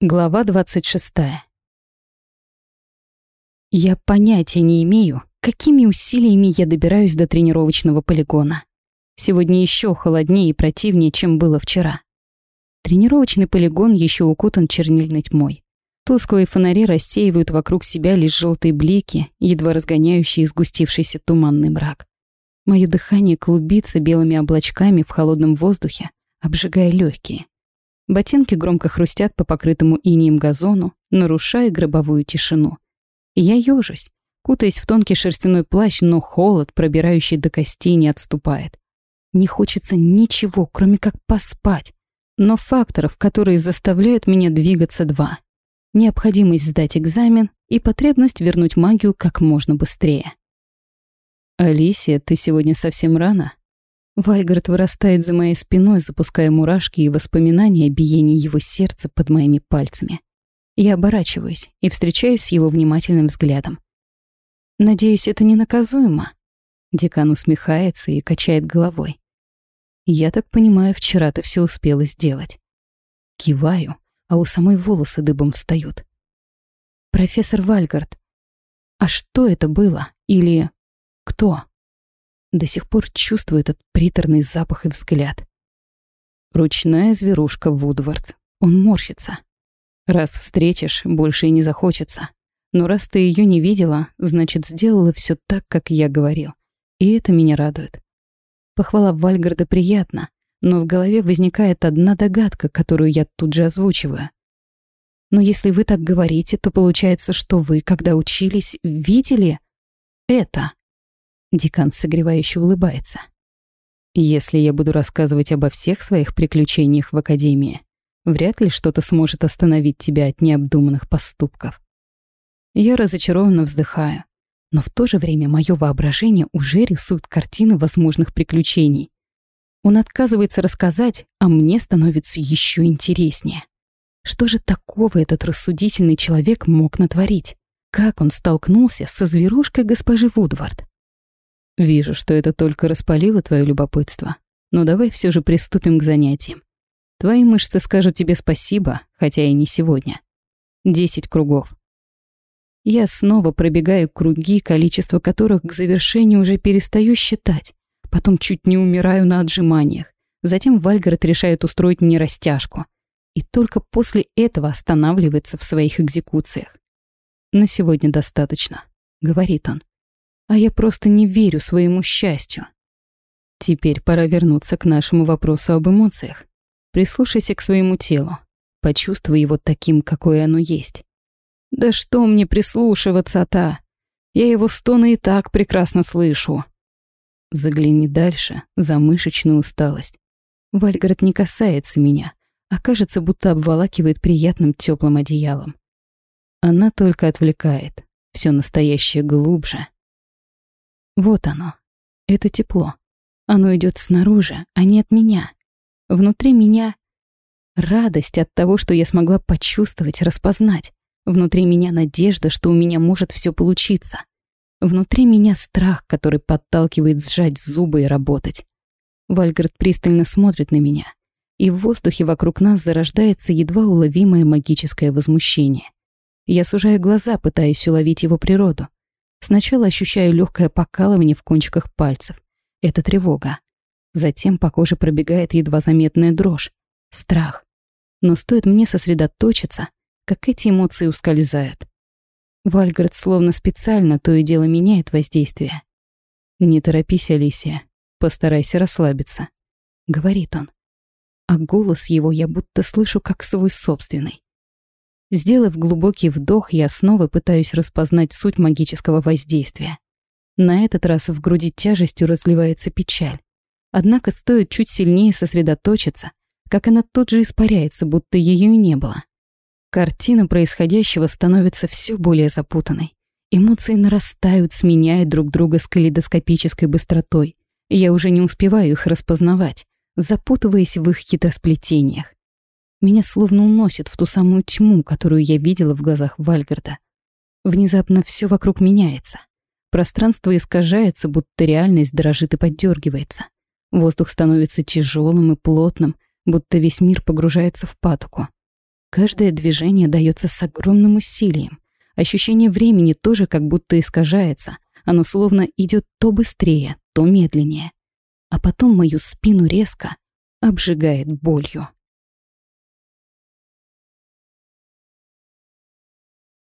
Глава 26. Я понятия не имею, какими усилиями я добираюсь до тренировочного полигона. Сегодня еще холоднее и противнее, чем было вчера. Тренировочный полигон еще укутан чернильной тьмой. Тусклые фонари рассеивают вокруг себя лишь желтые блики, едва разгоняющие сгустившийся туманный мрак. Мое дыхание клубится белыми облачками в холодном воздухе, обжигая легкие. Ботинки громко хрустят по покрытому инием газону, нарушая гробовую тишину. я ёжусь, кутаясь в тонкий шерстяной плащ, но холод, пробирающий до костей, не отступает. Не хочется ничего, кроме как поспать. Но факторов, которые заставляют меня двигаться, два. Необходимость сдать экзамен и потребность вернуть магию как можно быстрее. «Алисия, ты сегодня совсем рано?» Вальгард вырастает за моей спиной, запуская мурашки и воспоминания о биении его сердца под моими пальцами. Я оборачиваюсь и встречаюсь с его внимательным взглядом. «Надеюсь, это не наказуемо?» Декан усмехается и качает головой. «Я так понимаю, вчера ты все успела сделать». Киваю, а у самой волосы дыбом встают. «Профессор Вальгард, а что это было? Или кто?» До сих пор чувствую этот приторный запах и взгляд. Ручная зверушка Вудвард. Он морщится. Раз встретишь, больше и не захочется. Но раз ты ее не видела, значит, сделала все так, как я говорил. И это меня радует. Похвала Вальгарда приятна, но в голове возникает одна догадка, которую я тут же озвучиваю. Но если вы так говорите, то получается, что вы, когда учились, видели это. Декан согревающе улыбается. Если я буду рассказывать обо всех своих приключениях в Академии, вряд ли что-то сможет остановить тебя от необдуманных поступков. Я разочарованно вздыхаю, но в то же время мое воображение уже рисует картины возможных приключений. Он отказывается рассказать, а мне становится еще интереснее. Что же такого этот рассудительный человек мог натворить? Как он столкнулся со зверушкой госпожи Вудвард? Вижу, что это только распалило твое любопытство. Но давай все же приступим к занятиям. Твои мышцы скажут тебе спасибо, хотя и не сегодня. Десять кругов. Я снова пробегаю круги, количество которых к завершению уже перестаю считать. Потом чуть не умираю на отжиманиях. Затем Вальгард решает устроить мне растяжку. И только после этого останавливается в своих экзекуциях. «На сегодня достаточно», — говорит он а я просто не верю своему счастью. Теперь пора вернуться к нашему вопросу об эмоциях. Прислушайся к своему телу. Почувствуй его таким, какое оно есть. Да что мне прислушиваться-то? Я его стоны и так прекрасно слышу. Загляни дальше, за мышечную усталость. Вальгард не касается меня, а кажется, будто обволакивает приятным теплым одеялом. Она только отвлекает. Все настоящее глубже. Вот оно. Это тепло. Оно идет снаружи, а не от меня. Внутри меня радость от того, что я смогла почувствовать, распознать. Внутри меня надежда, что у меня может все получиться. Внутри меня страх, который подталкивает сжать зубы и работать. Вальгард пристально смотрит на меня, и в воздухе вокруг нас зарождается едва уловимое магическое возмущение. Я сужаю глаза, пытаясь уловить его природу. Сначала ощущаю легкое покалывание в кончиках пальцев. Это тревога. Затем по коже пробегает едва заметная дрожь. Страх. Но стоит мне сосредоточиться, как эти эмоции ускользают. Вальгард словно специально то и дело меняет воздействие. «Не торопись, Алисия. Постарайся расслабиться», — говорит он. А голос его я будто слышу как свой собственный. Сделав глубокий вдох, я снова пытаюсь распознать суть магического воздействия. На этот раз в груди тяжестью разливается печаль. Однако стоит чуть сильнее сосредоточиться, как она тут же испаряется, будто ее и не было. Картина происходящего становится все более запутанной. Эмоции нарастают, сменяя друг друга с калейдоскопической быстротой. Я уже не успеваю их распознавать, запутываясь в их хитросплетениях. Меня словно уносит в ту самую тьму, которую я видела в глазах Вальгарда. Внезапно все вокруг меняется. Пространство искажается, будто реальность дрожит и поддергивается. Воздух становится тяжелым и плотным, будто весь мир погружается в патоку. Каждое движение дается с огромным усилием. Ощущение времени тоже как будто искажается. Оно словно идет то быстрее, то медленнее. А потом мою спину резко обжигает болью.